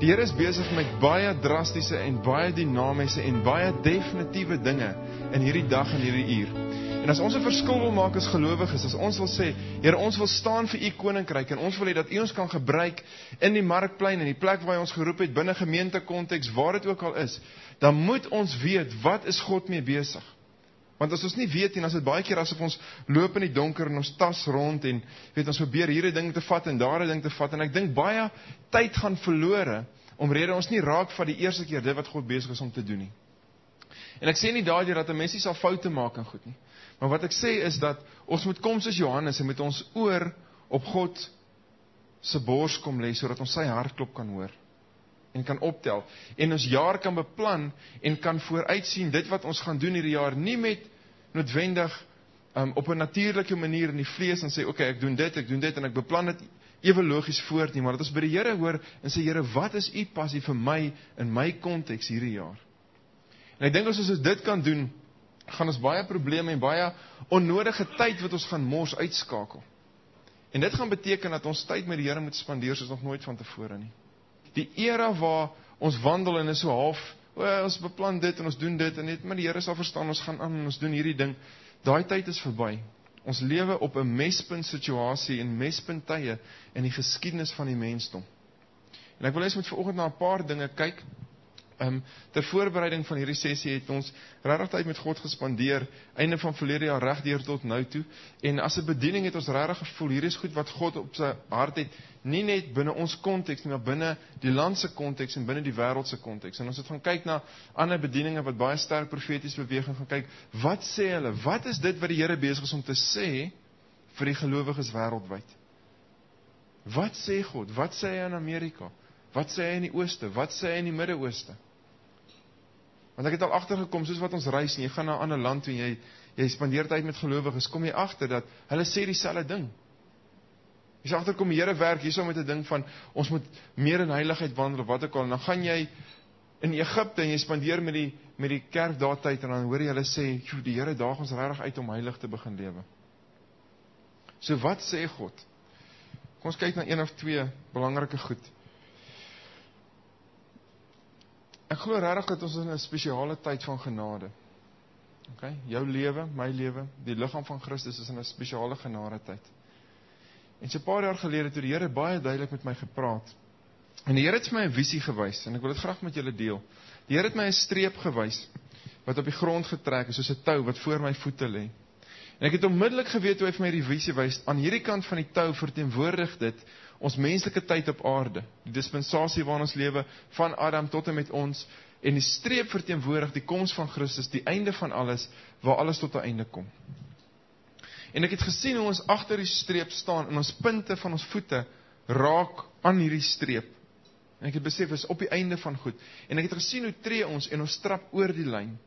Die Here is besig met baie drastiese en baie dinamiese en baie definitiewe dinge in hierdie dag en hierdie uur. En as ons 'n verskil wil maak as gelowiges, as ons wil sê, Here, ons wil staan vir u koninkryk en ons wil hê dat u ons kan gebruik in die markplein en die plek waar hy ons geroep het binne gemeentekonteks, waar dit ook al is, dan moet ons weet wat is God mee besig. Want as ons nie weet dan is dit baie keer asof ons loop in die donker en ons tas rond en weet ons probeer hier 'n ding te vat en daar 'n ding te vat en ek dink baie tyd gaan verlore omrede ons nie raak van die eerste keer dit wat God besig is om te doen nie. En ek sê nie daardie dat 'n mens nie sal foute maak en goed nie. Maar wat ek sê is dat ons moet kom soos Johannes en met ons oor op God se bors kom lê sodat ons sy hartklop kan hoor en kan optel en ons jaar kan beplan en kan vooruitsien. Dit wat ons gaan doen hierdie jaar nie met noodwendig um, op 'n natuurlike manier in die vlees en sê okay ek doen dit ek doen dit en ek beplan dit ewe logies voort nie. Maar dat ons by die Here hoor en sê Here wat is u passie vir my in my konteks hierdie jaar? En ek dink as ons dit kan doen gaan ons baie probleme en baie onnodige tyd wat ons gaan mors uitskakel. En dit gaan beteken dat ons tyd met die Here moet spandeer soos nog nooit vantevore nie die era waar ons wandel en is so half, o, ons beplan dit en ons doen dit en net maar die Here sal verstaan ons gaan aan en ons doen hierdie ding. Daai tyd is verby. Ons lewe op 'n mespunt situasie en mespunt tye in die geskiedenis van die mensdom. En ek wil hê ons moet vanoggend na 'n paar dinge kyk Ehm um, ter voorbereiding van hierdie sessie het ons regtig tyd met God gespandeer, einde van verlede jaar reg deur tot nou toe. En as 'n bediening het ons regtig gevoel hier is goed wat God op sy hart het, nie net binne ons konteks nie, maar binne die land se konteks en binne die wêreld se konteks. En ons het gaan kyk na ander bedieninge wat baie sterk profeties beweeg en gaan kyk, wat sê hulle? Wat is dit wat die Here besig is om te sê vir die gelowiges wêreldwyd? Wat sê God? Wat sê hy in Amerika? Wat sê hy in die ooste? Wat sê hy in die Midde-Ooste? Want ek het al agtergekom soos wat ons reis en jy gaan na ander land en jy jy spandeer tyd met gelowiges, kom jy agter dat hulle sê dieselfde ding. Jy sê agterkom die Here werk hierso met 'n ding van ons moet meer in heiligheid wandel wat ook al en dan gaan jy in Egipte en jy spandeer met die met die kerk daar tyd en dan hoor jy hulle sê, "Jo, die Here daag ons regtig uit om heilig te begin lewe." So wat sê God? Kom ons kyk na een of twee belangrike goed. Ek glo regtig dat ons in 'n spesiale tyd van genade. OK, jou lewe, my lewe, die liggaam van Christus is in 'n spesiale genade tyd. En so 'n paar jaar gelede het die Here baie duidelik met my gepraat. En die Here het my 'n visie gewys en ek wil dit graag met julle deel. Die Here het my 'n streep gewys wat op die grond getrek is soos 'n tou wat voor my voete lê. En ek het onmiddellik geweet hoe hy vir my die visie wys. Aan hierdie kant van die tou verteenwoordig dit ons menslike tyd op aarde, die dispensasie waarin ons lewe van Adam tot en met ons en die streep verteenwoordig die koms van Christus, die einde van alles waar alles tot 'n einde kom. En ek het gesien hoe ons agter die streep staan en ons punte van ons voete raak aan hierdie streep. En ek het besef is op die einde van goed. En ek het gesien hoe tree ons en ons trap oor die lyn.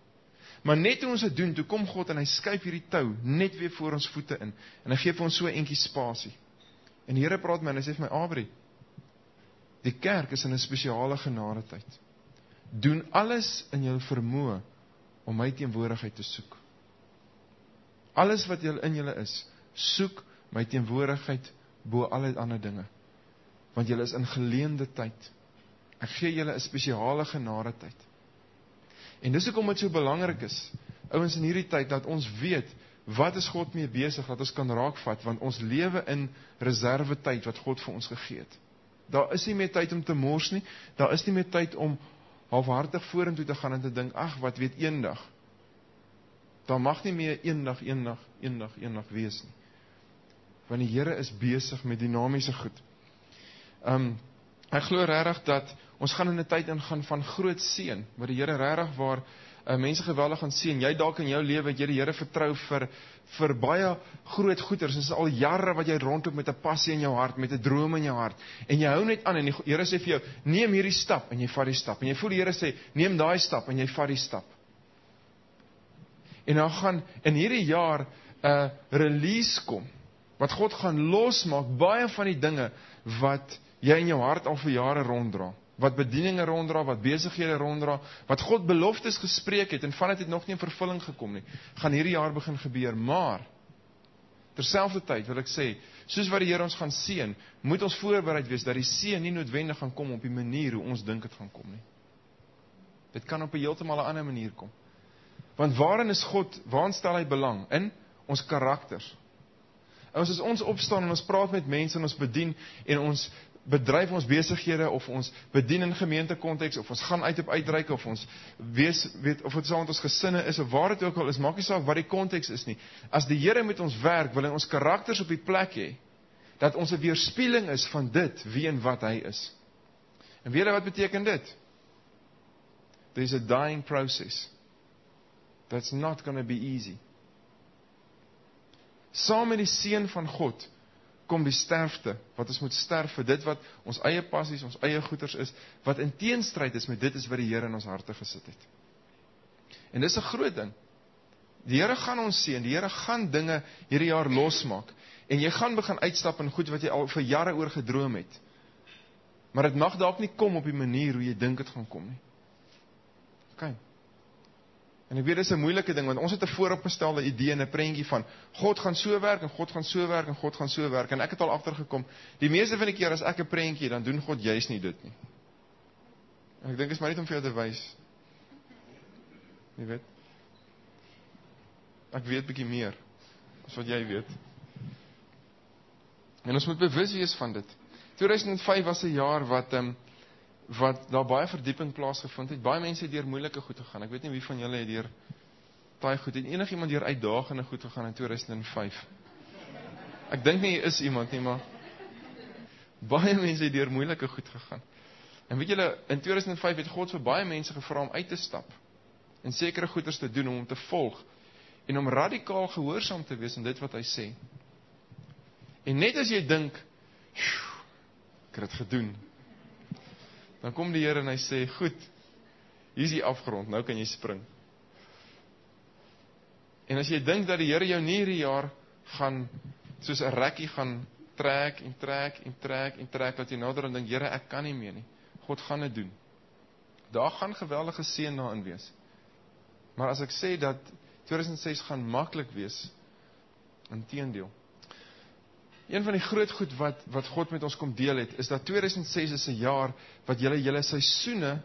Maar net toe ons dit doen, toe kom God en hy skuif hierdie tou net weer voor ons voete in en hy gee vir ons so 'n entjie spasie. En die Here praat met my en hy sê vir my Abri, die kerk is in 'n spesiale genade tyd. Doen alles in jou vermoë om my teenwoordigheid te soek. Alles wat jy in julle is, soek my teenwoordigheid bo alle ander dinge. Want julle is in geleende tyd. Ek gee julle 'n spesiale genade tyd. En dis hoekom dit so belangrik is, ouens in hierdie tyd dat ons weet wat is God mee besig dat ons kan raakvat want ons lewe in reserve tyd wat God vir ons gegee het. Daar is nie meer tyd om te mors nie. Daar is nie meer tyd om halfhartig vorentoe te gaan en te dink ag wat weet eendag. Daar mag nie meer eendag eendag eendag eendag wees nie. Want die Here is besig met dinamiese goed. Um ek glo regtig dat ons gaan in 'n tyd ingaan van groot seën, waar die Here regtig waar uh, mense geweldig gaan sien. Jy dalk in jou lewe het jy die Here vertrou vir vir baie groot goeders. Dit is al jare wat jy rondloop met 'n passie in jou hart, met 'n droom in jou hart. En jy hou net aan en die Here sê vir jou, "Neem hierdie stap." En jy vat die stap. En jy voel die Here sê, "Neem daai stap." En jy vat die stap. En dan gaan in hierdie jaar 'n uh, release kom wat God gaan losmaak baie van die dinge wat jy in jou hart al vir jare ronddra wat bedieninge ronddra, wat besighede ronddra, wat God beloftes gespreek het en van dit het nog nie in vervulling gekom nie, gaan hierdie jaar begin gebeur, maar Terselfdertyd wil ek sê, soos wat die Here ons gaan seën, moet ons voorbereid wees dat die seën nie noodwendig gaan kom op die manier hoe ons dink dit gaan kom nie. Dit kan op 'n heeltemal 'n ander manier kom. Want waarin is God? Waarin stel hy belang? In ons karakters. En as ons opstaan en ons praat met mense en ons bedien en ons bedryf ons besighede of ons bedien in gemeentekonteks of ons gaan uit op uitreike of ons wees weet of dit saam met ons gesinne is of waar dit ook al is, maak nie saak wat die konteks is nie. As die Here met ons werk, wil hy ons karakters op die plek hê dat ons 'n weerspieëling is van dit wie en wat hy is. En weet jy wat beteken dit? There's a dying process. That's not going to be easy. Saam met die seën van God kom die sterfte wat ons moet sterf vir dit wat ons eie passies, ons eie goeders is wat in teenstryd is met dit is wat die Here in ons harte gesit het. En dis 'n groot ding. Die Here gaan ons seën, die Here gaan dinge hierdie jaar losmaak en jy gaan begin uitstap in goed wat jy al vir jare oor gedroom het. Maar dit mag dalk nie kom op die manier hoe jy dink dit gaan kom nie. OK. En ek weet dis 'n moeilike ding want ons het 'n vooropgestelde idee en 'n prentjie van God gaan so werk en God gaan so werk en God gaan so werk en ek het al agtergekom die meeste van die keer as ek 'n prentjie dan doen God juis nie dit nie. En ek dink dit is maar net om vir jou te wys. Jy weet. Ek weet bietjie meer as wat jy weet. En ons moet bewus wees van dit. 2005 was 'n jaar wat ehm um, wat daar baie verdieping plaasgevind het. Baie mense het deur moeilike goed gegaan. Ek weet nie wie van julle het deur baie goed het enigiemand deur uitdagende goed gegaan in 2005. Ek dink nie is iemand nie, maar baie mense het deur moeilike goed gegaan. En weet julle, in 2005 het God vir baie mense gevra om uit te stap en sekere goeders te doen om hom te volg en om radikaal gehoorsaam te wees aan dit wat hy sê. En net as jy dink, ek het dit gedoen, Dan kom die Here en hy sê, "Goed. Hier is die afgrond. Nou kan jy spring." En as jy dink dat die Here jou nie hierdie jaar gaan soos 'n rekkie gaan trek en trek en trek en trek dat jy nader aan dink, Here, ek kan nie meer nie. God gaan dit doen. Daar gaan geweldige seën daarin wees. Maar as ek sê dat 2006 gaan maklik wees, inteendeel. Een van die groot goed wat wat God met ons kom deel het, is dat 2006 is 'n jaar wat julle julle seisoene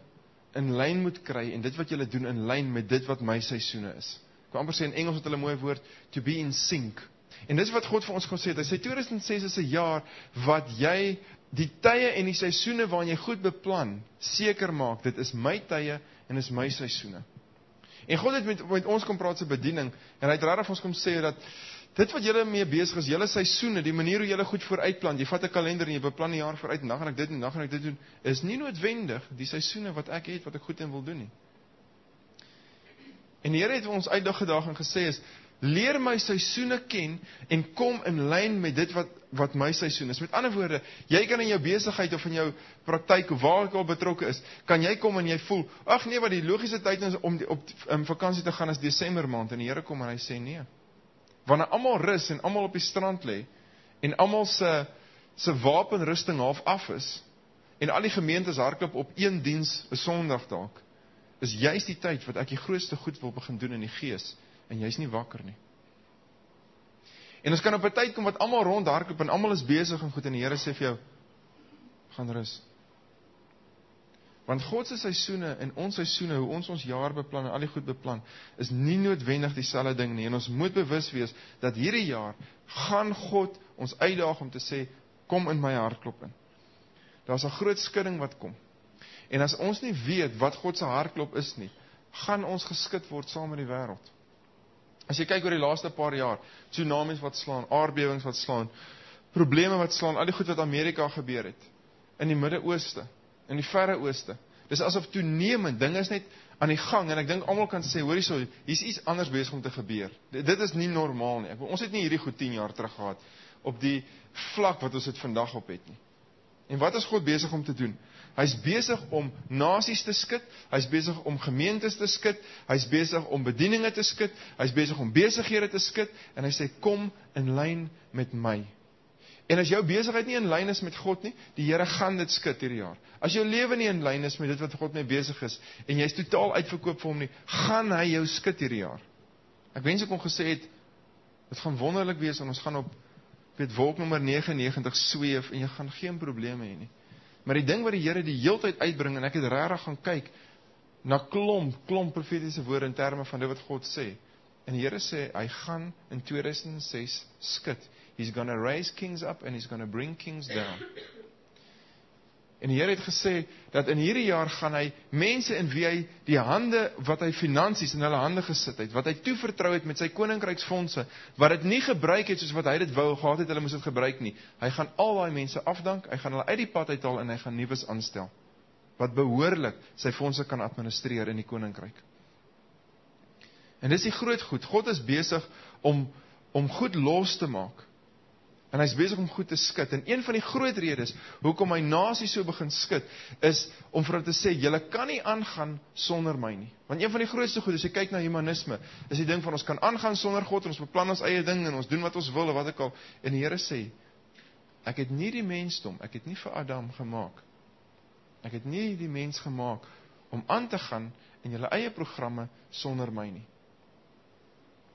in lyn moet kry en dit wat julle doen in lyn met dit wat my seisoene is. Ek wil amper sê in Engels het hulle mooi woord to be in sync. En dis wat God vir ons gesê het. Hy sê 2006 is 'n jaar wat jy die tye en die seisoene waarin jy goed beplan, seker maak dit is my tye en is my seisoene. En God het met, met ons kom praat se bediening en hy het regtig ons kom sê dat Dit wat julle mee besig is, julle seisoene, die manier hoe julle goed vooruitplan, jy vat 'n kalender en jy beplan die jaar vooruit, dan gaan ek dit en dan gaan ek dit doen, is nie noodwendig die seisoene wat ek het wat ek goed in wil doen nie. En Here het ons uitdag gedag en gesê is leer my seisoene ken en kom in lyn met dit wat wat my seisoen is. Met ander woorde, jy kan in jou besigheid of in jou praktyk of waar ook al betrokke is, kan jy kom en jy voel, ag nee, wat die logiese tyd is om die, op in vakansie te gaan is Desember maand en die Here kom en hy sê nee wanneer almal rus en almal op die strand lê en almal se se wapenrusting half af is en al die gemeentes hardloop op een diens 'n Sondag dalk is juist die tyd wat ek die grootste goed wil begin doen in die gees en jy's nie wakker nie. En ons kan op 'n tyd kom wat almal rond hardloop en almal is besig en goed en die Here sê vir jou gaan rus. Want God se seisoene en ons seisoene, hoe ons ons jaar beplan en al die goed beplan, is nie noodwendig dieselfde ding nie. En ons moet bewus wees dat hierdie jaar gaan God ons uitdaag om te sê kom in my hart klop in. Daar's 'n groot skudding wat kom. En as ons nie weet wat God se hartklop is nie, gaan ons geskit word saam met die wêreld. As jy kyk oor die laaste paar jaar, tsunamies wat slaan, aardbewings wat slaan, probleme wat slaan, al die goed wat Amerika gebeur het in die Midde-Ooste, in die verre ooste. Dis asof toenemend dinge is net aan die gang en ek dink almal kan sê hoor hierso, hier's iets anders besig om te gebeur. Dit is nie normaal nie. Ek ons het nie hierdie goed 10 jaar terug gehad op die vlak wat ons dit vandag op het nie. En wat is God besig om te doen? Hy's besig om nasies te skud, hy's besig om gemeentes te skud, hy's besig om bedieninge te skud, hy's besig om besighede te skud en hy sê kom in lyn met my. En as jou besigheid nie in lyn is met God nie, die Here gaan dit skud hierdie jaar. As jou lewe nie in lyn is met dit wat God mee besig is en jy's totaal uitverkoop vir hom nie, gaan hy jou skud hierdie jaar. Ek wens ek kon gesê het Dit gaan wonderlik wees en ons gaan op weet wolk nommer 99 sweef en jy gaan geen probleme hê nie. Maar die ding wat die Here die heeltyd uitbring en ek het regtig gaan kyk na klomp klomp profetiese woorde in terme van dit wat God sê. En die Here sê hy gaan in 2006 skud. He's going to raise kings up and he's going to bring kings down. En die Here het gesê dat in hierdie jaar gaan hy mense in wie hy die hande wat hy finansies in hulle hande gesit het, wat hy toevertrou het met sy koninkryksfondse, wat dit nie gebruik het soos wat hy dit wou gehad het, hulle moes dit gebruik nie. Hy gaan al daai mense afdank, hy gaan hulle uit die pad uithaal en hy gaan nuus aanstel wat behoorlik sy fondse kan administreer in die koninkryk. En dis die groot goed. God is besig om om goed los te maak. En hy's besig om goed te skud. En een van die groot redes hoekom hy nasies so begin skud, is om vir hulle te sê julle kan nie aangaan sonder my nie. Want een van die grootste goed as jy kyk na humanisme, is die ding van ons kan aangaan sonder God en ons beplan ons eie ding en ons doen wat ons wil of wat ook al. En die Here sê ek het nie die mensdom, ek het nie vir Adam gemaak. Ek het nie die mens gemaak om aan te gaan in julle eie programme sonder my nie.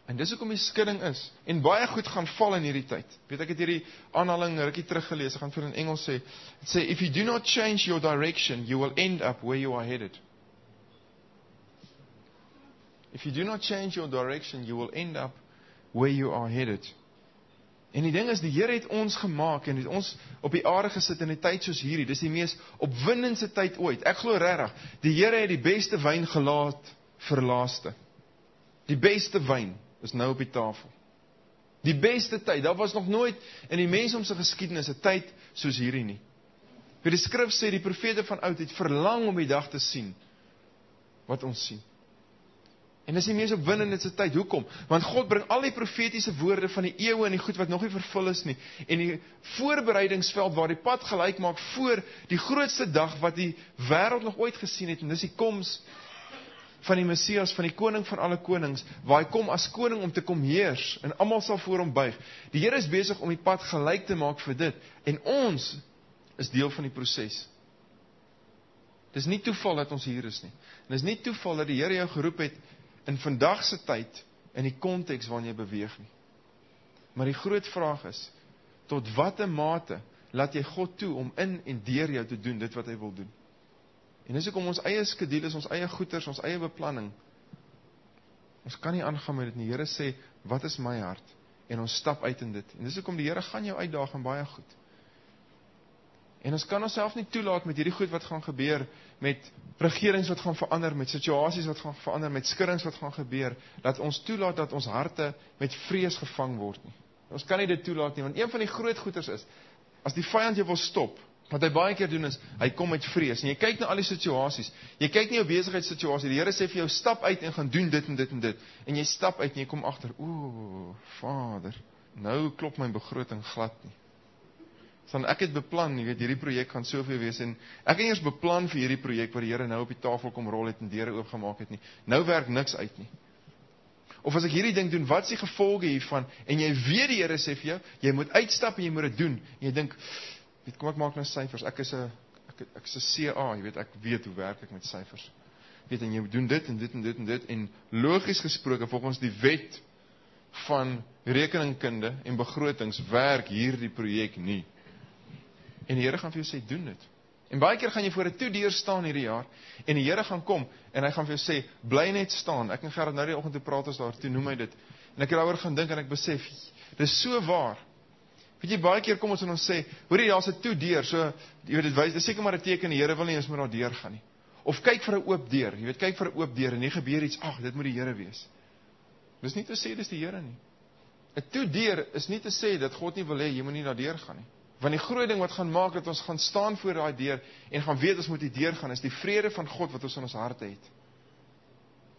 En dis hoekom die skudding is en baie goed gaan val in hierdie tyd. Weet ek het hierdie aanhaling rukkie terug gelees. Ek gaan vir in Engels sê. Dit sê if you do not change your direction, you will end up where you are headed. If you do not change your direction, you will end up where you are headed. En die ding is die Here het ons gemaak en het ons op die aarde gesit in 'n tyd soos hierdie. Dis die mees opwindendste tyd ooit. Ek glo regtig, die Here het die beste wyn gelaat vir laaste. Die beste wyn is nou op die tafel. Die beste tyd, daar was nog nooit in die mensdom se geskiedenis 'n tyd soos hierdie nie. Vir die skrif sê die profete van oud het verlang om die dag te sien wat ons sien. En dis die mees opwindende se tyd. Hoekom? Want God bring al die profetiese woorde van die eeue en die goed wat nog nie vervul is nie en die voorbereidingsveld waar die pad gelyk maak voor die grootste dag wat die wêreld nog ooit gesien het en dis die koms van die Messias, van die koning van alle konings, waar hy kom as koning om te kom heers en almal sal voor hom buig. Die Here is besig om die pad gelyk te maak vir dit en ons is deel van die proses. Dis nie toeval dat ons hier is nie. En dis nie toeval dat die Here jou geroep het in vandag se tyd in die konteks waarin jy beweeg nie. Maar die groot vraag is tot watter mate laat jy God toe om in en deur jou te doen dit wat hy wil doen? En dis hoekom ons eie skedules, ons eie goeders, ons eie beplanning ons kan nie aangaan met dit nie. Die Here sê, "Wat is my hart?" En ons stap uit in dit. En dis hoekom die Here gaan jou uitdaag in baie goed. En ons kan onsself nie toelaat met hierdie goed wat gaan gebeur met regerings wat gaan verander, met situasies wat gaan verander, met skuddings wat gaan gebeur, dat ons toelaat dat ons harte met vrees gevang word nie. Ons kan nie dit toelaat nie want een van die groot goeters is as die vyand jou wil stop, Wat hy baie keer doen is, hy kom met vrees. En jy kyk na al die situasies. Jy kyk nie op besigheidssituasie. Die Here sê vir jou stap uit en gaan doen dit en dit en dit. En jy stap uit en jy kom agter, ooh, Vader, nou klop my begroting glad nie. Want ek het beplan, jy weet, hierdie projek gaan soveel wees en ek het eers beplan vir hierdie projek wat die Here nou op die tafel kom rol het en deure oopgemaak het nie. Nou werk niks uit nie. Of as ek hierdie ding doen, wat is die gevolge hiervan? En jy weet die Here sê vir jou, jy moet uitstap en jy moet dit doen. En jy dink, weet kom ek maak nou syfers. Ek is 'n ek ek is 'n CA, jy weet ek weet hoe werk ek met syfers. Weet en jy doen dit en dit en dit en dit en logies gesproke volgens die wet van rekeningkunde en begrotings werk hierdie projek nie. En die Here gaan vir jou sê doen dit. En baie keer gaan jy voor 'n toe deur staan hierdie jaar en die Here gaan kom en hy gaan vir jou sê bly net staan. Ek en Gerard nou die oggend toe praat ons daar toe noem hy dit. En ek het daaroor gaan dink en ek besef dis so waar. Weet jy baie keer kom ons en ons sê, hoorie daar's 'n toe deur, so jy weet dit wys, dis seker maar 'n teken die Here wil nie ons moet daar deur gaan nie. Of kyk vir 'n oop deur, jy weet kyk vir 'n oop deur en nie gebeur iets, ag, dit moet die Here wees. Dis nie te sê dis die Here nie. 'n Toe deur is nie te sê dat God nie wil hê jy moet nie daar deur gaan nie. Want die groot ding wat gaan maak dat ons gaan staan voor daai deur en gaan weet ons moet die deur gaan is die vrede van God wat ons in ons harte het.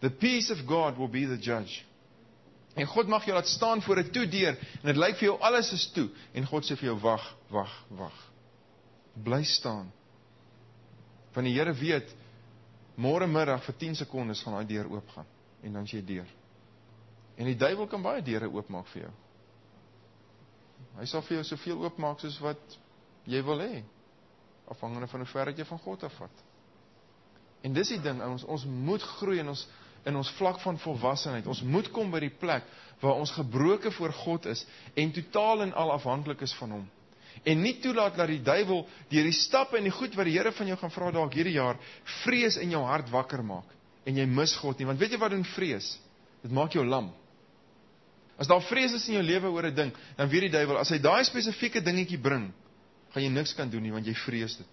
The peace of God will be the judge. En God mag jou laat staan voor 'n toe deur en dit lyk vir jou alles is toe en God sê vir jou wag, wag, wag. Bly staan. Want die Here weet môre middag vir 10 sekondes gaan daai deur oopgaan en dan is jy deur. En die duiwel kan baie deure oopmaak vir jou. Hy sal vir jou soveel oopmaak soos wat jy wil hê afhangende van hoe ver jy van God afvat. En dis die ding, ons ons moet groei en ons in ons vlak van volwassenheid. Ons moet kom by die plek waar ons gebroken voor God is en totaal en al afhanklik is van hom. En nie toelaat dat die duiwel deur die stappe en die goed wat die Here van jou gaan vra dalk hierdie jaar vrees in jou hart wakker maak en jy mis God nie. Want weet jy wat doen vrees? Dit maak jou lam. As daar vrees is in jou lewe oor 'n ding, dan weet die duiwel as hy daai spesifieke dingetjie bring, gaan jy niks kan doen nie want jy vrees dit.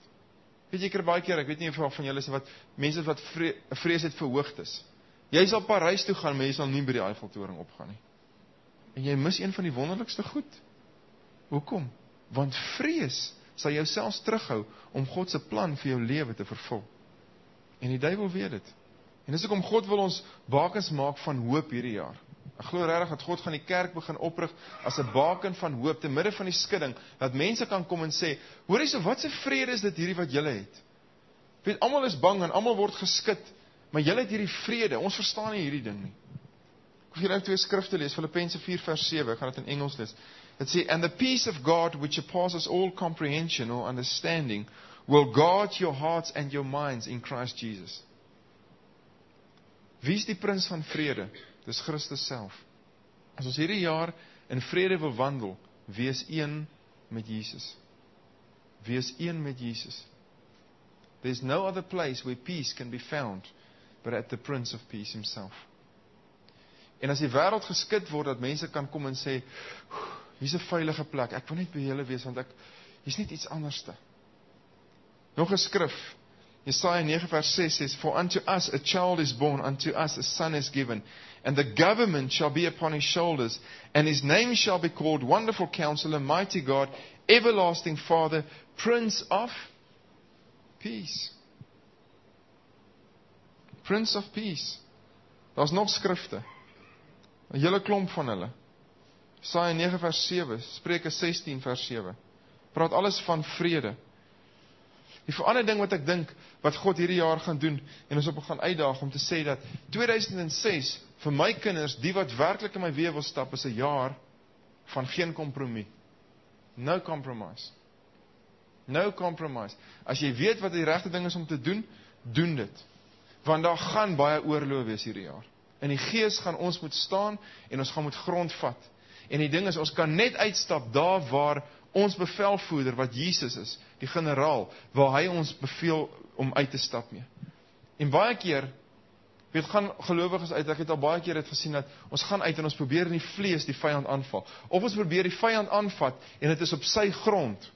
Weet jy keer baie keer, ek weet nie of van julle is wat mense wat vrees het vir hoogtes. Jy sal Parys toe gaan, maar jy sal nie by die Eiffeltoring opgaan nie. En jy mis een van die wonderlikste goed. Hoekom? Want vrees sal jou selfs terughou om God se plan vir jou lewe te vervul. En die duiwel weet dit. En dis hoekom God wil ons bakens maak van hoop hierdie jaar. Ek glo regtig dat God gaan die kerk begin oprig as 'n baken van hoop te midde van die skudding, dat mense kan kom en sê, "Hoorie, so wat 'n vrede is dit hierdie wat julle het?" Weet almal is bang en almal word geskit, maar julle het hierdie vrede. Ons verstaan nie hierdie ding nie. Ek wil net twee skrifte lees, Filippense 4 vers 7, ek gaan dit in Engels lees. Dit sê, "And the peace of God which passes all comprehension or understanding will guard your hearts and your minds in Christ Jesus." Wie is die prins van vrede? Dis Christus self. As ons hierdie jaar in vrede wil wandel, wees een met Jesus. Wees een met Jesus. There's no other place where peace can be found but at the Prince of Peace himself. En as die wêreld geskit word dat mense kan kom en sê, hier's 'n veilige plek. Ek wil net by julle wees want ek hier's net iets anderste. Nog 'n skrif Jesaja 9 vers 6 says, For unto us a child is born, unto us a son is given, and the government shall be upon his shoulders, and his name shall be called Wonderful Counselor, Mighty God, Everlasting Father, Prince of Peace. Prince of Peace. Daar's nog skrifte. 'n Hele klomp van hulle. Jesaja 9 vers 7, Spreuke 16 vers 7. Praat alles van vrede. Die verander ding wat ek dink wat God hierdie jaar gaan doen en ons op gaan uitdaag om te sê dat 2006 vir my kinders, die wat werklik in my weë wil stap, is 'n jaar van geen kompromie. No compromise. No compromise. As jy weet wat die regte ding is om te doen, doen dit. Want daar gaan baie oorlog wees hierdie jaar. In die gees gaan ons moet staan en ons gaan moet grondvat. En die ding is ons kan net uitstap daar waar ons bevelvoerder wat Jesus is, die generaal, waar hy ons beveel om uit te stap mee. En baie keer weet gaan gelowiges uit, ek het al baie keer dit gesien dat ons gaan uit en ons probeer in die vlees die vyand aanval. Of ons probeer die vyand aanvat en dit is op sy grond.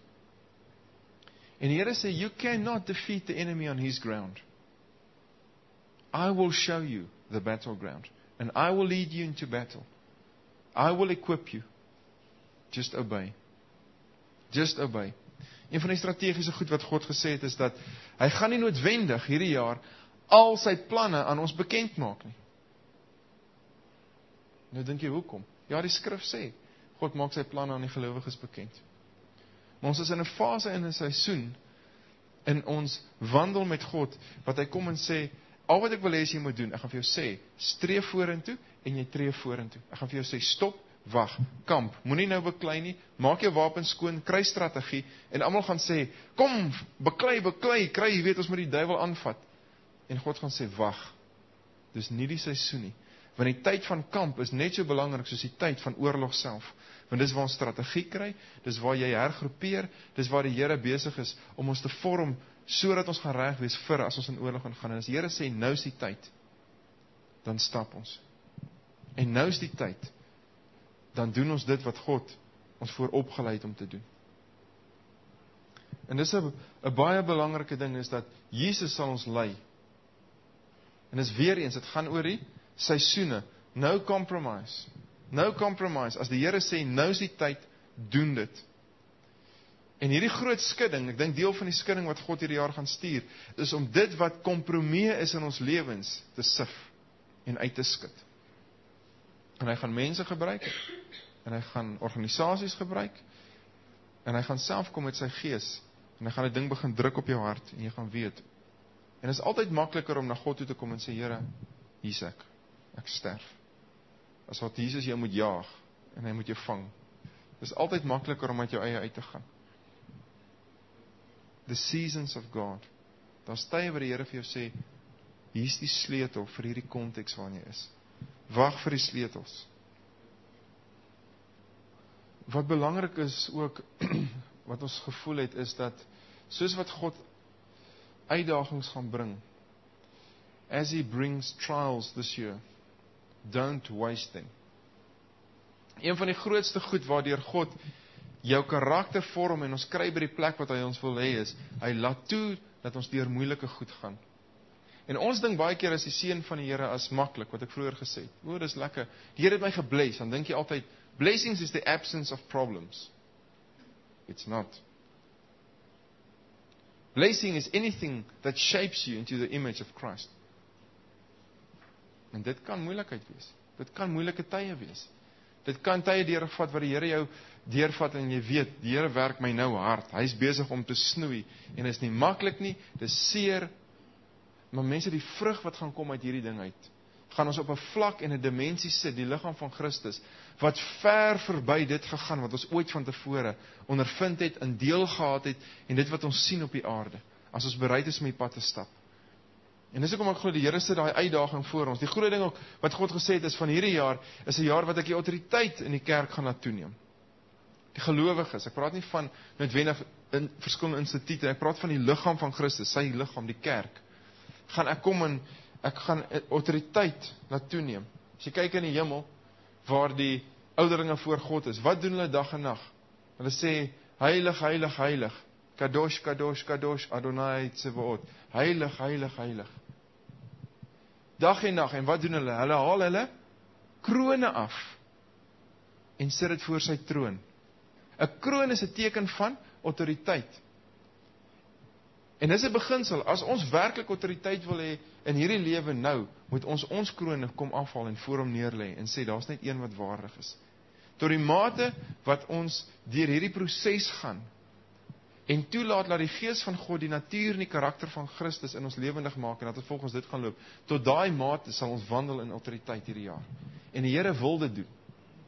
En die Here sê you cannot defeat the enemy on his ground. I will show you the battleground and I will lead you into battle. I will equip you. Just obey. Just obey. Een van die strategiese goed wat God gesê het is dat hy gaan nie noodwendig hierdie jaar al sy planne aan ons bekend maak nie. Nou dink jy hoekom? Ja, die skrif sê God maak sy planne aan die gelowiges bekend. Maar ons is in 'n fase in 'n seisoen in ons wandel met God wat hy kom en sê al wat ek wil hê jy moet doen, ek gaan vir jou sê, streef vorentoe en jy tree vorentoe. Ek gaan vir jou sê stop wag, kamp. Moenie nou beklei nie. Maak jou wapens skoon, kry strategie en almal gaan sê, "Kom, beklei, beklei, kry, jy weet ons moet die duiwel aanvat." En God gaan sê, "Wag. Dis nie die seisoen nie." Want die tyd van kamp is net so belangrik soos die tyd van oorlog self. Want dis waar ons strategie kry, dis waar jy hergroepeer, dis waar die Here besig is om ons te vorm sodat ons gaan reg wees vir as ons in oorlog gaan. En as die Here sê nou is die tyd, dan stap ons. En nou is die tyd dan doen ons dit wat God ons vooropgelei het om te doen. En dis 'n 'n baie belangrike ding is dat Jesus sal ons lei. En dis weer eens, dit gaan oor die seisoene. No compromise. No compromise. As die Here sê nou is die tyd, doen dit. En hierdie groot skudding, ek dink deel van die skudding wat God hierdie jaar gaan stuur, is om dit wat kompromie is in ons lewens te sif en uit te skud. En hy gaan mense gebruik en hy gaan organisasies gebruik en hy gaan self kom met sy gees en hy gaan 'n ding begin druk op jou hart en jy gaan weet. En is altyd makliker om na God toe te kom en sê Here, hier's ek. Ek sterf. As wat Jesus jou moet jaag en hy moet jou vang. Is altyd makliker om uit jou eie uit te gaan. The seasons of God. Daar's tye waar die Here vir jou sê Hier's die sleutel vir hierdie konteks waarin jy is. Wag vir die sleutels. Wat belangrik is ook wat ons gevoel het is dat soos wat God uitdagings gaan bring as he brings trials this year don't waste them een van die grootste goed waardeur God jou karakter vorm en ons kry by die plek wat hy ons wil hê is hy laat toe dat ons deur moeilike goed gaan en ons dink baie keer as die seën van die Here as maklik wat ek vroeër gesê het o dis lekker die Here het my gebless dan dink jy altyd blessings is the absence of problems it's not Blessing is anything that shapes you into the image of Christ. En dit kan moeilikheid wees. Dit kan moeilike tye wees. Dit kan tye deurvat wat die Here jou deurvat en jy weet, die Here werk my nou hard. Hy's besig om te snoei en dit is nie maklik nie. Dis seer. Maar mense, die vrug wat gaan kom uit hierdie ding uit, gaan ons op 'n vlak en 'n dimensie sit, die liggaam van Christus, wat ver verby dit gegaan wat ons ooit van tevore ondervind het, in deel gehad het en dit wat ons sien op die aarde, as ons bereid is om die pad te stap. En dis hoekom ek glo die Here sit daai uitdaging voor ons. Die groot ding ook wat God gesê het is van hierdie jaar is 'n jaar wat ek die autoriteit in die kerk gaan laat toeneem. Die gelowiges, ek praat nie van noodwendig in verskillende instituie, ek praat van die liggaam van Christus, sy liggaam, die kerk. Gaan ek kom en ek gaan autoriteit laat toeneem. As jy kyk in die hemel waar die ouderlinge voor God is, wat doen hulle dag en nag? Hulle sê heilig, heilig, heilig. Kadosh, kadosh, kadosh Adonai Tsevaot. Heilig, heilig, heilig. Dag en nag en wat doen hulle? Hulle haal hulle krone af en sit dit voor sy troon. 'n Kroon is 'n teken van autoriteit. En dis 'n beginsel. As ons werklik autoriteit wil hê in hierdie lewe nou, moet ons ons kroon kom afhaal en voor hom neerlê en sê daar's net een wat waardig is. Tot die mate wat ons deur hierdie proses gaan en toelaat dat die gees van God die natuur en die karakter van Christus in ons lewendig maak en dat ons volgens dit gaan loop, tot daai mate sal ons wandel in autoriteit hierdie jaar. En die Here wil dit doen.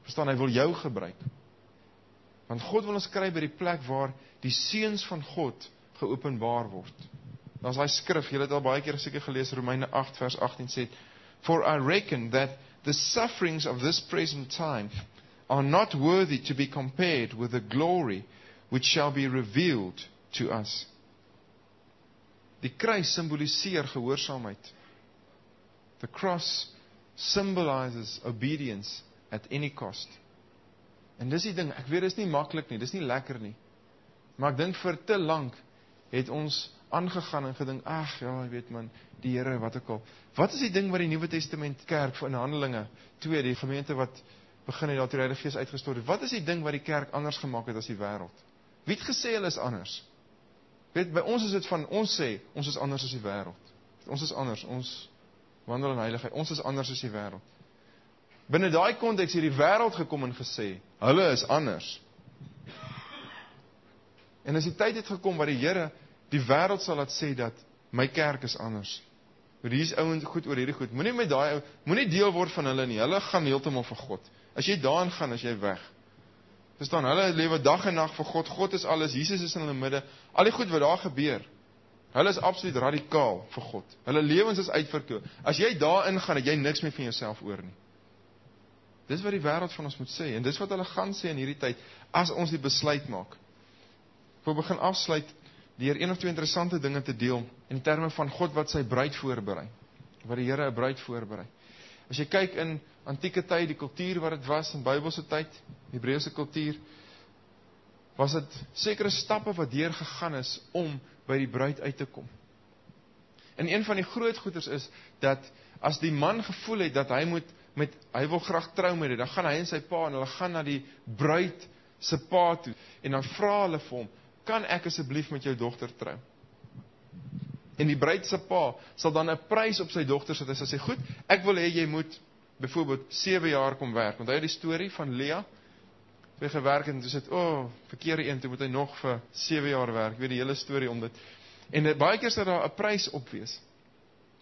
Verstaan, hy wil jou gebruik. Want God wil ons kry by die plek waar die seuns van God geopenbaar word. Daar's daai skrif, julle het al baie keer seker gelees Romeine 8 vers 18 sê, "For I reckon that the sufferings of this present time are not worthy to be compared with the glory which shall be revealed to us." Die kruis simboliseer gehoorsaamheid. The cross symbolizes obedience at any cost. En dis die ding, ek weet dis nie maklik nie, dis nie lekker nie. Maar ek dink vir te lank het ons aangegaan en gedink, ag ja, jy weet man, die Here wat ook al. Wat is die ding wat die Nuwe Testament kerk vir in Handelinge 2, die gemeente wat begin het dat die Heilige Gees uitgestort het. Wat is die ding wat die kerk anders gemaak het as die wêreld? Wie het gesê hulle is anders? Weet by ons is dit van ons sê ons is anders as die wêreld. Ons is anders, ons wandel in heiligheid. Ons is anders as die wêreld. Binne daai konteks het die wêreld gekom en gesê, hulle is anders. En as die tyd het gekom waar die Here die wêreld sal laat sê dat my kerk is anders. Maar hier's ouens goed oor hierdie goed. Moenie met daai ou, moenie deel word van hulle nie. Hulle gaan heeltemal vir God. As jy daarin gaan, as jy weg. Verstaan, hulle lewe dag en nag vir God. God is alles. Jesus is in hulle midde. Al die goed wat daar gebeur. Hulle is absoluut radikaal vir God. Hulle lewens is uitverkoop. As jy daarin gaan, het jy niks meer van jouself oor nie. Dis wat die wêreld van ons moet sê en dis wat hulle gaan sê in hierdie tyd as ons die besluit maak. Ek wil begin afsluit deur een of twee interessante dinge te deel in terme van God wat sy bruid voorberei. Wat die Here 'n bruid voorberei. As jy kyk in antieke tyd, die kultuur wat dit was in Bybelse tyd, Hebreëse kultuur, was dit sekere stappe wat deur gegaan is om by die bruid uit te kom. En een van die groot goeters is dat as die man gevoel het dat hy moet met hy wil graag trou met haar, dan gaan hy en sy pa en hulle gaan na die bruid se pa toe en dan vra hulle vir hom, kan ek asseblief met jou dogter trou? En die bruid se pa sal dan 'n prys op sy dogter sit. Hy sê, "Goed, ek wil hê jy moet byvoorbeeld 7 jaar kom werk." Onthou jy die storie van Lea? Sy het gewerk en toe sê, "O, oh, verkeerde een, toe moet hy nog vir 7 jaar werk." Ek weet die hele storie om dit. En dit baie keer sal daar 'n prys op wees.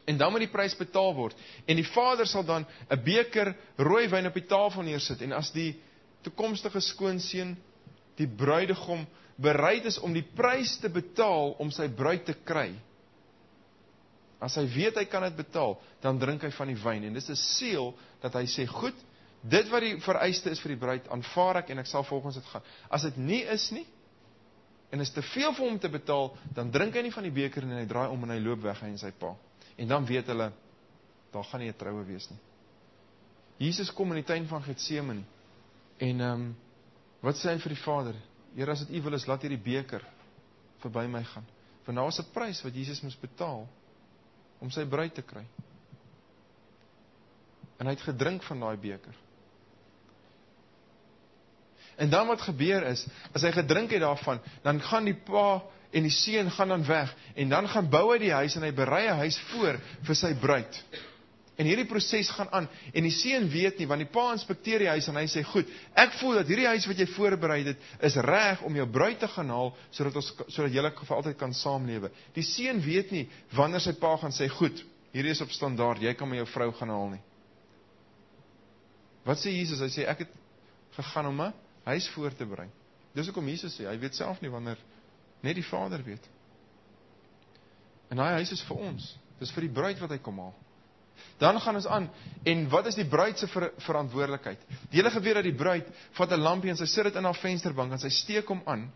En dan moet die prys betaal word. En die vader sal dan 'n beker rooi wyn op die tafel neersit en as die toekomstige skoonseun die bruidegom bereid is om die prys te betaal om sy bruid te kry, As hy weet hy kan dit betaal, dan drink hy van die wyn en dis 'n seël dat hy sê, "Goed, dit wat die vereiste is vir die bruid, aanvaar ek en ek sal volgens dit gaan." As dit nie is nie en is te veel vir hom te betaal, dan drink hy nie van die beker en hy draai om en hy loop weg en sy pa. En dan weet hulle daar gaan nie 'n troue wees nie. Jesus kom in die tuin van Getsemane en um, wat sê hy vir die Vader? Here, as dit U wil is, laat hierdie beker verby my gaan. Want daar was 'n prys wat Jesus moes betaal om sy bruid te kry. En hy het gedrink van daai beker. En dan wat gebeur is, as hy gedrink het daarvan, dan gaan die pa en die seun gaan dan weg en dan gaan bou hy die huis en hy berei 'n huis voor vir sy bruid. En hierdie proses gaan aan en die seun weet nie want die pa inspekteer die huis en hy sê goed, ek voel dat hierdie huis wat jy voorberei het is reg om jou bruid te gaan haal sodat ons sodat julle vir altyd kan saamlewe. Die seun weet nie wanneer sy pa gaan sê goed, hierdie is op standaard, jy kan my jou vrou gaan haal nie. Wat sê Jesus? Hy sê ek het gegaan om 'n huis voor te bring. Dis hoekom Jesus sê, hy weet self nie wanneer net die Vader weet. En daai huis is vir ons. Dis vir die bruid wat hy kom haal. Dan gaan ons aan en wat is die bruid se ver verantwoordelikheid? Die hele geweet dat die bruid vat 'n lampie en sy sit dit in haar vensterbank en sy steek hom aan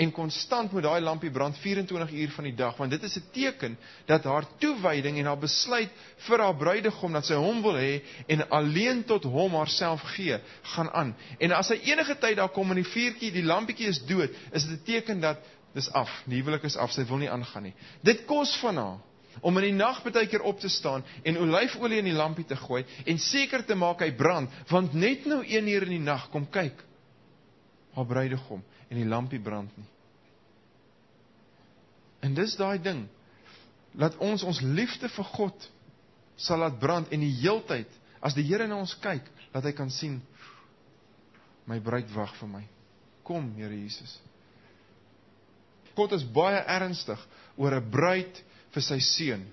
en konstant moet daai lampie brand 24 uur van die dag want dit is 'n teken dat haar toewyding en haar besluit vir haar bruidegom dat sy hom wil hê en alleen tot hom haarself gee gaan aan. En as sy enige tyd daar kom en die vuurtjie, die lampietjie is dood, is dit 'n teken dat dis af, die huwelik is af, sy wil nie aangaan nie. Dit kos van haar om in die nag baie keer op te staan en olyfolie in die lampie te gooi en seker te maak hy brand want net nou 1 uur in die nag kom kyk haar bruidegom en die lampie brand nie. En dis daai ding. Laat ons ons liefde vir God sal laat brand en die heeltyd as die Here na ons kyk, dat hy kan sien my bruid wag vir my. Kom, Here Jesus. God is baie ernstig oor 'n bruid vir sy seun.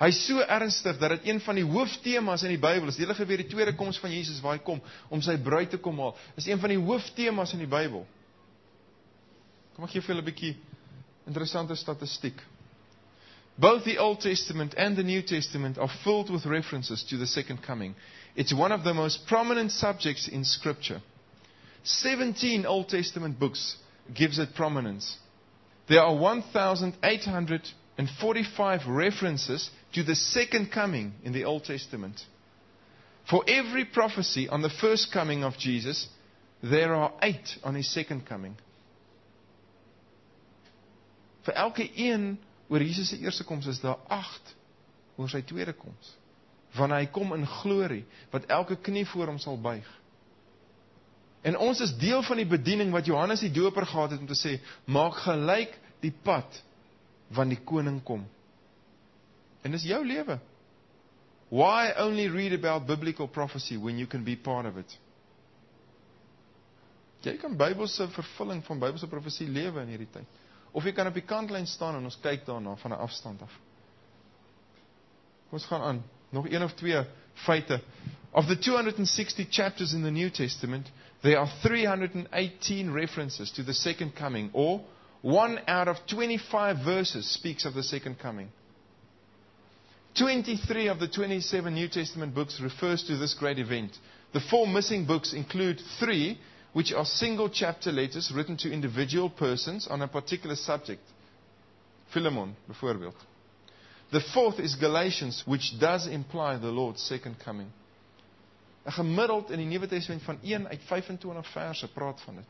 Hy's so ernstig dat dit een van die hooftemas in die Bybel is. Julle geweet die tweede koms van Jesus waar hy kom om sy bruid te kom haal. Is een van die hooftemas in die Bybel. Kom ek gee vir julle bietjie interessante statistiek. Both the Old Testament and the New Testament are filled with references to the second coming. It's one of the most prominent subjects in scripture. 17 Old Testament books gives it prominence. There are 1845 references to the second coming in the Old Testament. For every prophecy on the first coming of Jesus, there are 8 on his second coming. Vir elke een oor Jesus se eerste koms is daar 8 oor sy tweede koms. Wanneer hy kom in glorie wat elke knie voor hom sal buig. En ons is deel van die bediening wat Johannes die Doper gehad het om te sê maak gelyk die pad want die koning kom. En dis jou lewe. Why only read about biblical prophecy when you can be part of it? Jy kan Bybelse vervulling van Bybelse profesie lewe in hierdie tyd. Of jy kan op die kantlyn staan en ons kyk daarna van 'n afstand af. Kom ons gaan aan. Nog een of twee feite. Of the 260 chapters in the New Testament, there are 318 references to the second coming or one out of 25 verses speaks of the second coming. 23 of the 27 New Testament books refers to this great event. The four missing books include three which are single chapter letters written to individual persons on a particular subject. Philemon, bijvoorbeeld. The fourth is Galatians, which does imply the Lord's second coming. En gemiddeld in die Nuwe Testament van 1 uit 25 verse praat van dit.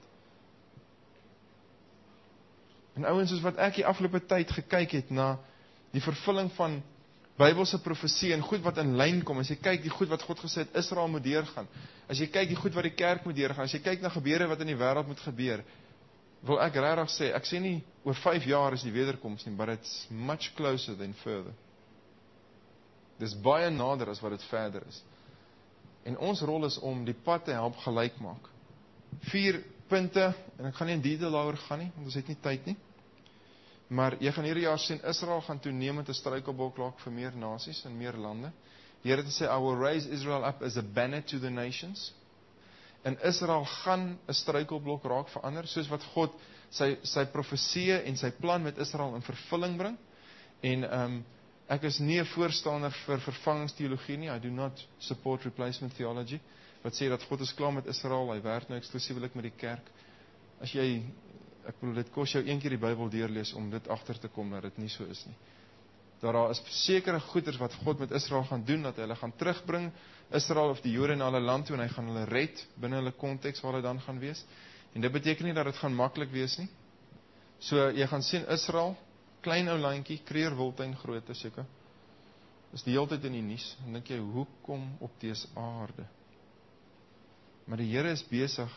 En ouens soos wat ek die afgelope tyd gekyk het na die vervulling van Bybelse profesie en goed wat in lyn kom. As jy kyk die goed wat God gesê het Israel moet deurgaan. As jy kyk die goed wat die kerk moet deurgaan. As jy kyk na gebeure wat in die wêreld moet gebeur. Wil ek regtig sê, ek sê nie oor 5 jaar is die wederkoms nie, but it's much closer than further. Dis baie nader as wat dit verder is. En ons rol is om die pad te help gelyk maak. Vier punte en ek gaan nie in detail daaroor gaan nie, want ons het nie tyd nie. Maar jy gaan hierdie jaar sien Israel gaan toenemend 'n struikelblok raak vir meer nasies en meer lande. Die Here het gesê I will raise Israel up as a banner to the nations. En Israel gaan 'n struikelblok raak vir ander soos wat God sy sy profeseë en sy plan met Israel in vervulling bring. En um, Ek is nie 'n voorstander vir vervangingsteologie nie. I do not support replacement theology wat sê dat God is klaar met Israel, hy werk nou eksklusiewelik met die kerk. As jy ek bedoel dit kos jou een keer die Bybel deurlees om dit agter te kom dat dit nie so is nie. Dat daar is sekere goeders wat God met Israel gaan doen dat hy hulle gaan terugbring Israel of die Jode na hulle land toe en hy gaan hulle red binne hulle konteks waar hulle dan gaan wees. En dit beteken nie dat dit gaan maklik wees nie. So jy gaan sien Israel, klein ou landjie, Kreer Wildtuin grootte seker. Is die hele tyd in die nuus en dink jy hoekom op dese aarde? Maar die Here is besig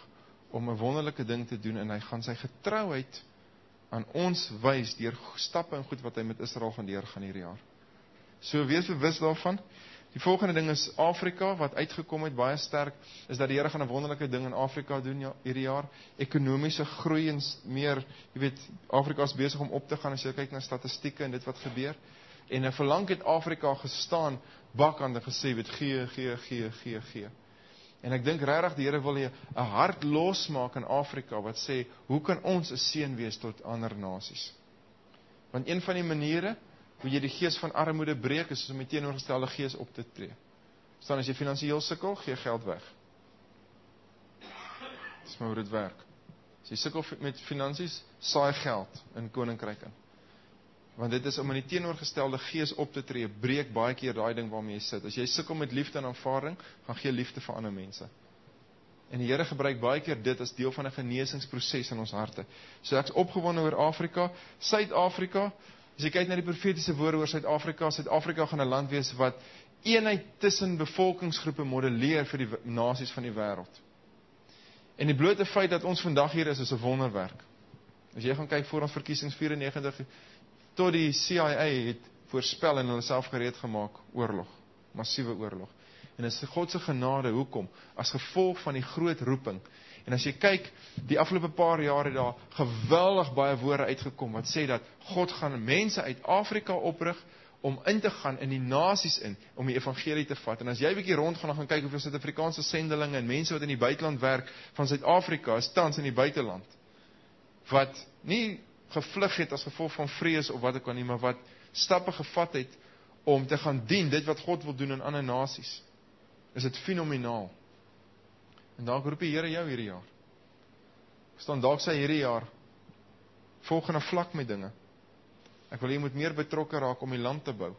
om 'n wonderlike ding te doen en hy gaan sy getrouheid aan ons wys deur stappe en goed wat hy met Israel gaan deurgaan hierdie jaar. So wees bewus daarvan. Die volgende ding is Afrika wat uitgekom het baie sterk is dat die Here gaan 'n wonderlike ding in Afrika doen ja, hierdie jaar. Ekonomiese groei en meer, jy weet, Afrika is besig om op te gaan as jy kyk na statistieke en dit wat gebeur. En verlang het Afrika gestaan bakkande gesê weet gee gee gee gee gee. En ek dink regtig die Here wil 'n hart losmaak in Afrika wat sê hoe kan ons 'n seën wees tot ander nasies? Want een van die maniere hoe jy die gees van armoede breek is om met teenoorgestelde gees op te tree. Staan as jy finansiëel sukkel, gee geld weg. Dis maar hoe dit werk. As jy sukkel met finansies, saai geld in koninkryk in. Want dit is om in die teenoorgestelde gees op te tree, breek baie keer daai ding waarmee jy sit. As jy sukkel met liefde en aanvaarding, gaan gee liefde vir ander mense. En die Here gebruik baie keer dit as deel van 'n genesingsproses in ons harte. So ek's opgewonde oor Afrika, Suid-Afrika, As jy kyk na die profetiese woorde oor Suid-Afrika, Suid-Afrika gaan 'n land wees wat eenheid tussen bevolkingsgroepe modelleer vir die nasies van die wêreld. En die blote feit dat ons vandag hier is, is 'n wonderwerk. As jy gaan kyk voor ons verkiesings 94 tot die CIA het voorspel en hulle self gereed gemaak oorlog, massiewe oorlog. En dit is God se genade hoekom as gevolg van die groot roeping En as jy kyk, die afgelope paar jaar het daar geweldig baie woorde uitgekom wat sê dat God gaan mense uit Afrika oprig om in te gaan in die nasies in om die evangelie te vat. En as jy bietjie rondgaan en gaan kyk hoeveel Suid-Afrikaanse sendelinge en mense wat in die buiteland werk van Suid-Afrika is tans in die buiteland wat nie gevlug het as gevolg van vrees of wat ook al nie, maar wat stappe gevat het om te gaan dien dit wat God wil doen in ander nasies. Is dit fenomenaal. En dalk roep die Here jou hierdie jaar. Staan dalk sê hierdie jaar volgende vlak met dinge. Ek wil jy moet meer betrokke raak om die land te bou.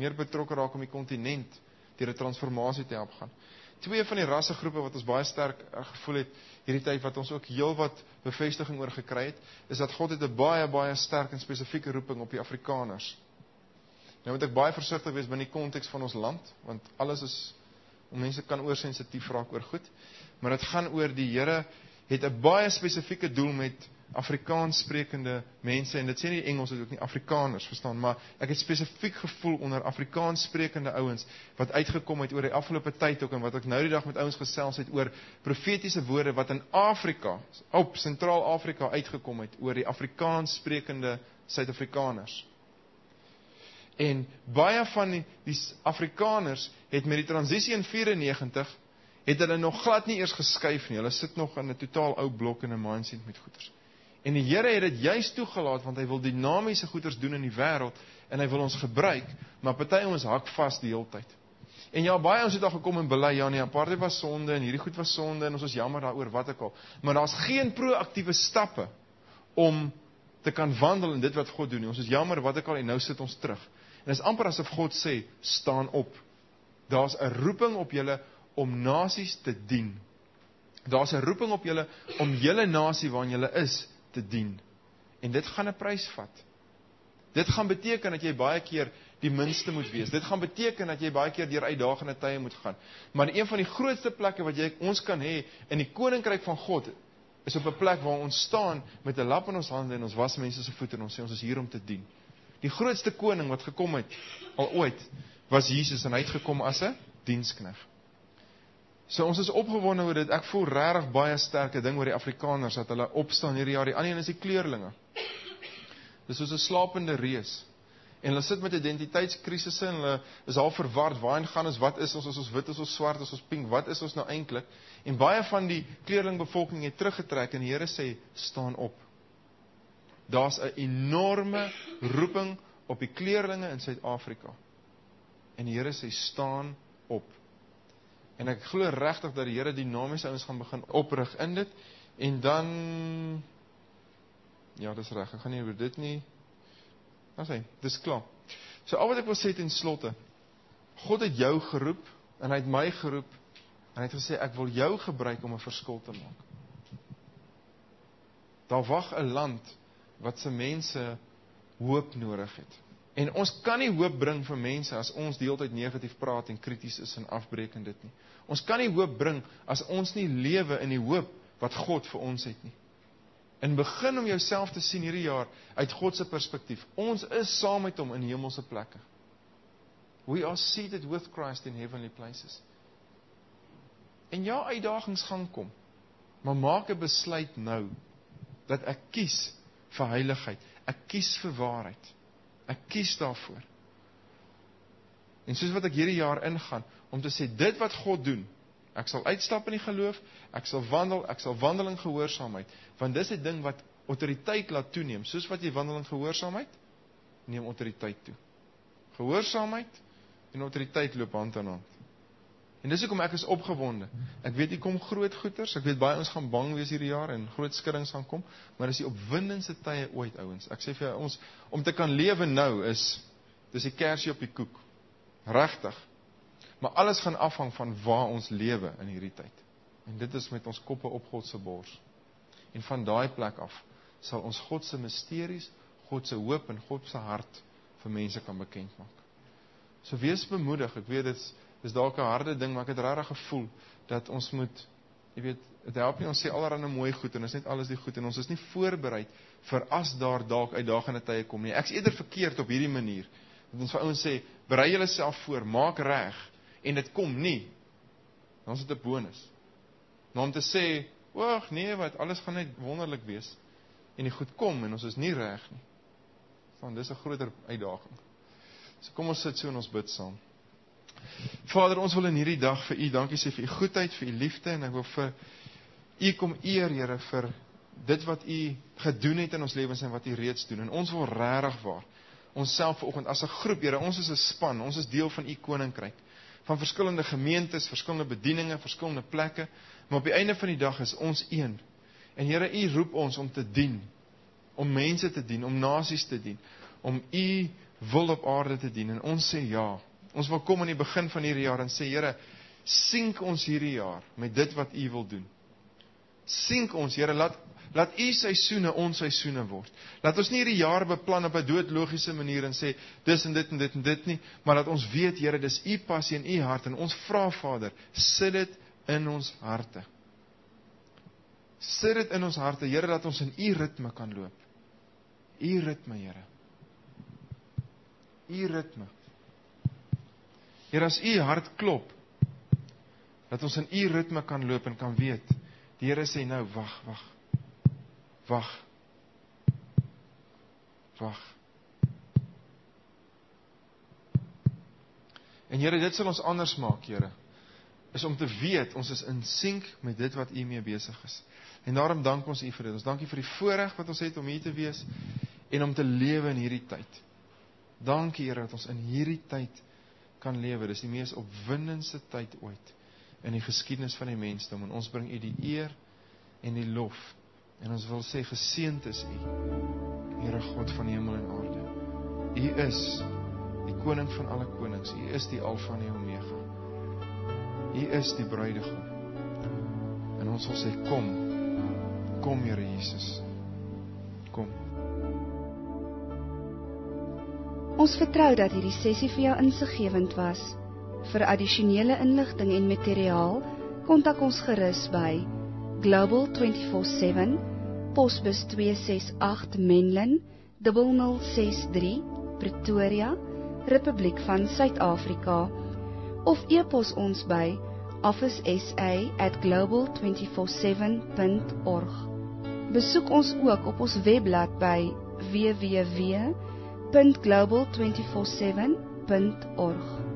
Meer betrokke raak om die kontinent deur 'n transformasie te help gaan. Twee van die rassegroepe wat ons baie sterk eh, gevoel het hierdie tyd wat ons ook heelwat bevestiging oor gekry het, is dat God het 'n baie baie sterk en spesifieke roeping op die Afrikaners. Nou moet ek baie versigtig wees binne die konteks van ons land, want alles is mense kan oorsensitief raak oor goed maar dit gaan oor die Here het 'n baie spesifieke doel met Afrikaans sprekende mense en dit sê nie Engels dit ook nie Afrikaners verstaan maar ek het spesifiek gevoel onder Afrikaans sprekende ouens wat uitgekom het oor die afgelope tyd ook en wat ek nou die dag met ouens gesels het oor profetiese woorde wat in Afrika op Sentraal-Afrika uitgekom het oor die Afrikaans sprekende Suid-Afrikaners en baie van die, die Afrikaners het met die transisie in 94 het hulle nog glad nie eers geskuif nie. Hulle sit nog in 'n totaal ou blok en 'n mindset met goeders. En die Here het dit juist toegelaat want hy wil dinamiese goeders doen in die wêreld en hy wil ons gebruik, maar party ons hak vas die hele tyd. En ja, baie ons het al gekom en bely ja nee, apartheid was sonde en hierdie goed was sonde en ons is jammer daaroor wat ek al. Maar daar's geen proaktiewe stappe om te kan wandel in dit wat God doen nie. Ons is jammer wat ek al en nou sit ons terug. En dit is amper asof God sê, staan op. Daar's 'n roeping op julle om nasies te dien. Daar's 'n roeping op julle om julle nasie waarin julle is te dien. En dit gaan 'n prys vat. Dit gaan beteken dat jy baie keer die minste moet wees. Dit gaan beteken dat jy baie keer deur uitdagende tye moet gaan. Maar een van die grootste plekke wat jy ons kan hê in die koninkryk van God is op 'n plek waar ons staan met 'n lap in ons hande en ons was mense se voete en ons sê ons is hier om te dien. Die grootste koning wat gekom het al ooit was Jesus en hy het gekom as 'n dienskneg. So ons is opgewonde oor dit. Ek voel regtig baie sterke ding oor die Afrikaners dat hulle opstaan hierdie jaar. Die ander een is die kleurlinge. Dis soos 'n slapende reus. En hulle sit met identiteitskrisisse en hulle is al verward. Waarheen gaan ons? Wat is ons? Is ons wit? Is ons swart? Is ons pink? Wat is ons nou eintlik? En baie van die kleurlingbevolking het teruggetrek en die Here sê: "Staan op." Daar's 'n enorme roeping op die kleerlinge in Suid-Afrika. En die Here sê staan op. En ek glo regtig dat die Here dinamiese ouens gaan begin oprig in dit en dan ja, dis reg. Ek gaan nie oor dit nie. Ons sê, dis klaar. So al wat ek wil sê ten slotte, God het jou geroep en hy het my geroep en hy het gesê ek wil jou gebruik om 'n verskil te maak. Daar wag 'n land wat se mense hoop nodig het. En ons kan nie hoop bring vir mense as ons deeltyd negatief praat en krities is en afbreek en dit nie. Ons kan nie hoop bring as ons nie lewe in die hoop wat God vir ons het nie. En begin om jouself te sien hierdie jaar uit God se perspektief. Ons is saam met hom in hemelse plekke. We are seated with Christ in heavenly places. En ja, uitdagings gaan kom. Maar maak 'n besluit nou dat ek kies vir heiligheid. Ek kies vir waarheid. Ek kies daarvoor. En soos wat ek hierdie jaar ingaan om te sê dit wat God doen, Ek sal uitstap in die geloof, ek sal wandel, ek sal wandel in gehoorsaamheid, want dis 'n ding wat autoriteit laat toeneem, soos wat jy wandel in gehoorsaamheid, neem autoriteit toe. Gehoorsaamheid en autoriteit loop hand aan hand. En dis hoekom ek is opgewonde. Ek weet hier kom groot goeters, ek weet baie ons gaan bang wees hierdie jaar en groot skuddings gaan kom, maar dis die opwindendste tye ooit ouens. Ek sê vir jou ons om te kan lewe nou is dis die kersie op die koek. Regtig. Maar alles gaan afhang van waar ons lewe in hierdie tyd. En dit is met ons koppe op God se bors. En van daai plek af sal ons God se misteries, God se hoop en God se hart vir mense kan bekend maak. So wees bemoedig. Ek weet dit is dis dalk 'n harde ding, maar ek het regtig gevoel dat ons moet jy weet, dit help nie ons sê allerlei mooi goed en ons net alles die goed en ons is nie voorberei vir as daar dalk uitdagende tye kom nie. Ek's eerder verkeerd op hierdie manier. Dat ons vir ouens sê, berei jouself voor, maak reg en dit kom nie, dan is dit 'n bonus. Maar om te sê, "Wag, nee, wat alles gaan net wonderlik wees." En die goed kom en ons is nie reg nie. Want dis 'n groter uitdaging. So kom ons sit so en ons bid saam. Vader, ons wil in hierdie dag vir U dankie sê vir U goedheid, vir U liefde en ek wil vir U kom eer, Here, vir dit wat U gedoen het in ons lewens en wat U reeds doen. En ons wil regtig waar onsself vanoggend as 'n groep, Here, ons is 'n span, ons is deel van U koninkryk van verskillende gemeentes, verskillende bedieninge, verskillende plekke, maar op die einde van die dag is ons een. En Here, U roep ons om te dien, om mense te dien, om nasies te dien, om U wil op aarde te dien en ons sê ja. Ons wil kom aan die begin van hierdie jaar en sê Here, sink ons hierdie jaar met dit wat U wil doen. Sink ons, Here, laat Laat u seisoene ons seisoene word. Laat ons nie hierdie jaar beplan op 'n doodlogiese manier en sê dis en dit en dit en dit nie, maar laat ons weet Here, dis u passie en u hart en ons vra Vader, sit dit in ons harte. Sit dit in ons harte, Here, dat ons in u ritme kan loop. U ritme, Here. U ritme. Here, as u hart klop, dat ons in u ritme kan loop en kan weet, die Here sê nou, wag, wag. Wag. Wag. En Here, dit sal ons anders maak, Here. Is om te weet ons is in sink met dit wat U mee besig is. En daarom dank ons U vir dit. Ons dankie vir die voorreg wat ons het om hier te wees en om te lewe in hierdie tyd. Dankie Here dat ons in hierdie tyd kan lewe. Dis die mees opwindendste tyd ooit in die geskiedenis van die mensdom en ons bring U die eer en die lof En ons wil sê geseënd is U, Here God van hemel en aarde. U is die koning van alle konings. U is die Alfa en die Omega. U is die bruidegom. En ons wil sê kom. Kom Here Jesus. Kom. Ons vertrou dat hierdie sessie vir jou insiggewend was. Vir addisionele inligting en materiaal, kontak ons gerus by Global 24/7 Posbus 268 Menlyn 0063 Pretoria Republiek van Suid-Afrika of e-pos ons by officesa@global247.org Besoek ons ook op ons webblad by www.global247.org